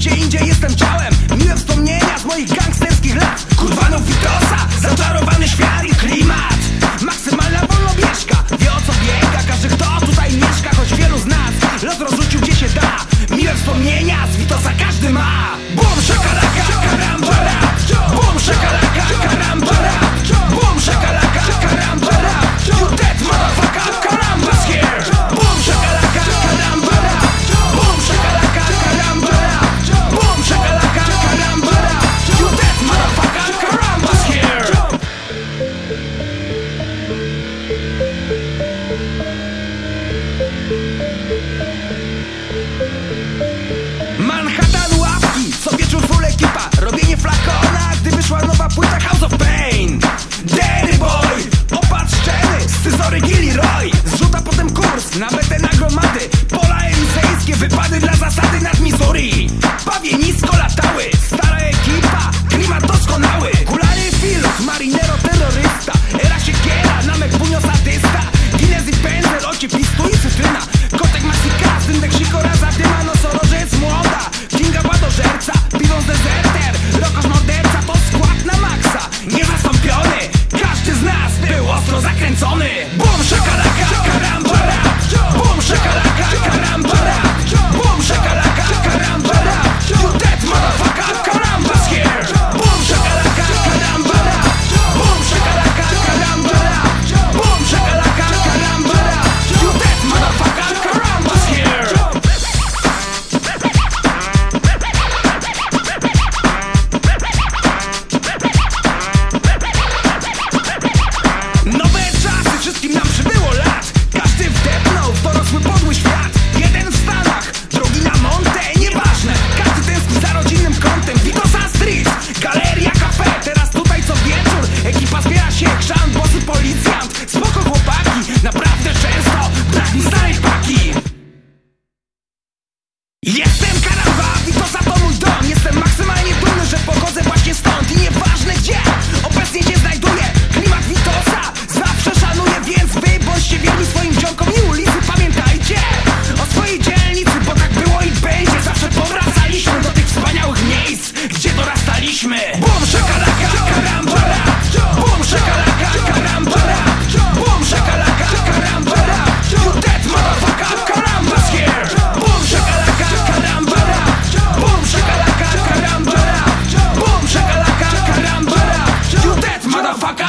Gdzie indziej jestem czas Now, at the motherfucker.